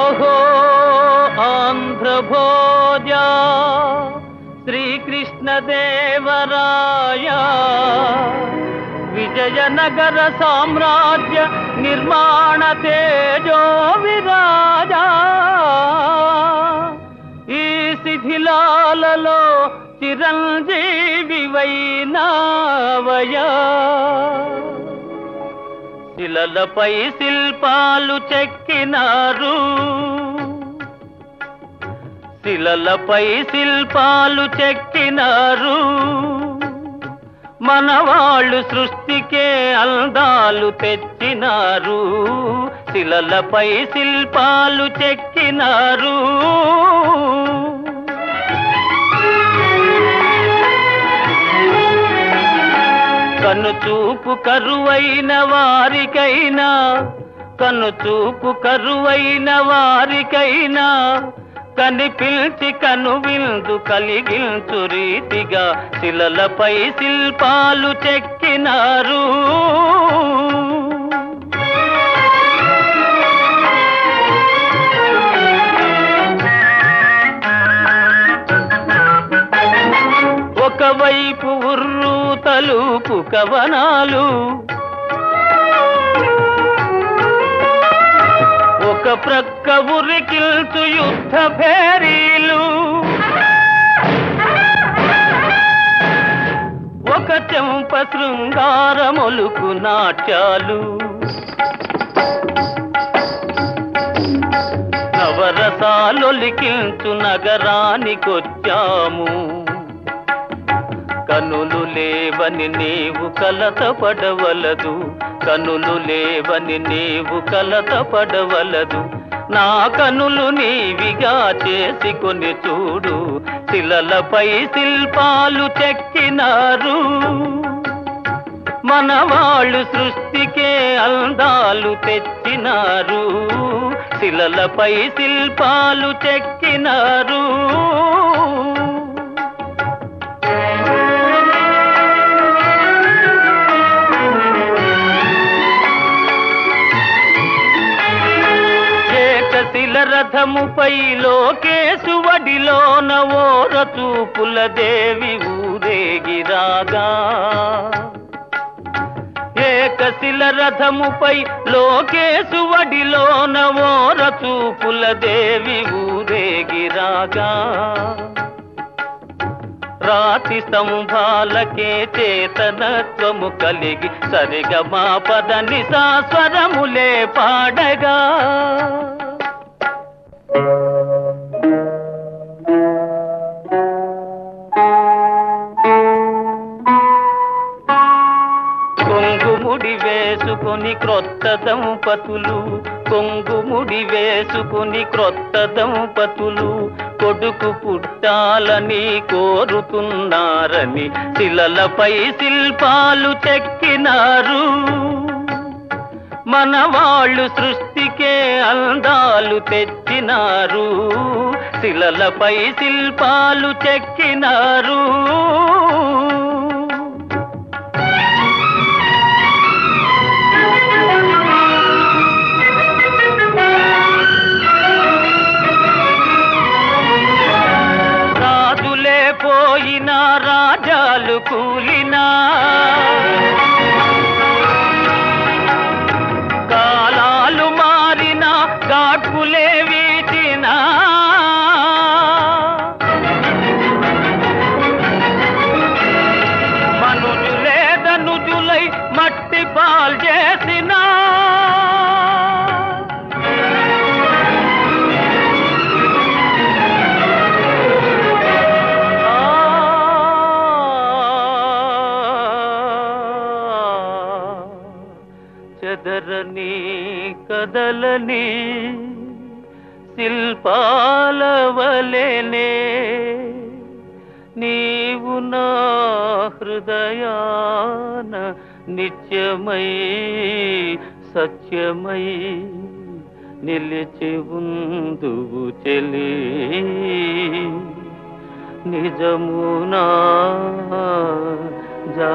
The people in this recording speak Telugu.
अहो आन्ध्रभोजा श्रीकृष्णदेवराय निर्माण तेजो विराजा। ईशिथिलालो चिरञ्जीविवैनावया శిలలపై శిల్పాలు చెక్కినారు. శిలలపై శిల్పాలు చెక్కినారు. మనవాళ్ళు సృష్టికే అందాలు తెచ్చినారు. శిలలపై శిల్పాలు చెక్కినారు. కనుచూపు కరువైన వారికైనా కనుచూపు కరువైన వారికైనా కనిపిల్చి కనువిందు కలిగించు రీతిగా శిలలపై శిల్పాలు చెక్కినారు. తలుపు కవనాలు ఒక ప్రక్క ఉరికిల్చు యుద్ధ భేరీలు. ఒక చెంప శృంగారమొలుకు నాట్యాలు. నవరసాలొలికించు నగరానికొచ్చాము. కనులు లేవని నీవు కలత పడవలదు కనులు లేవని నీవు కలత పడవలదు నా కనులు నీవిగా చేసుకొని చూడు. శిలలపై శిల్పాలు చెక్కినారు. మన వాళ్ళు సృష్టికే అందాలు తెచ్చినారు. శిలలపై శిల్పాలు చెక్కినారు. రథముపై లోకేశువడిలోన ఓ చూపుల దేవి ఊరేగిరాగా ఏకశిల రథముపై లోకేశువడిలోన ఓ చూపుల దేవి ఊరేగిరాగా రాతి స్తంభాలకే చేతనత్వము కలిగి సరిగ మా పదని సాస్వరములే పాడగా. వేసుకుని క్రొత్త దంపతులు కొంగుముడి వేసుకుని క్రొత్త దంపతులు కొడుకు పుట్టాలని కోరుతున్నారని శిలలపై శిల్పాలు చెక్కినారు. మన వాళ్ళు సృష్టికే అందాలు తెచ్చినారు. శిలలపై శిల్పాలు చెక్కినారు. చెదరని కదలని శిల్పాల వలెనే నీవు నా హృదయాన నిత్యమై సత్యమై నిలిచి ఉందువు చెలి. నిజమునా జా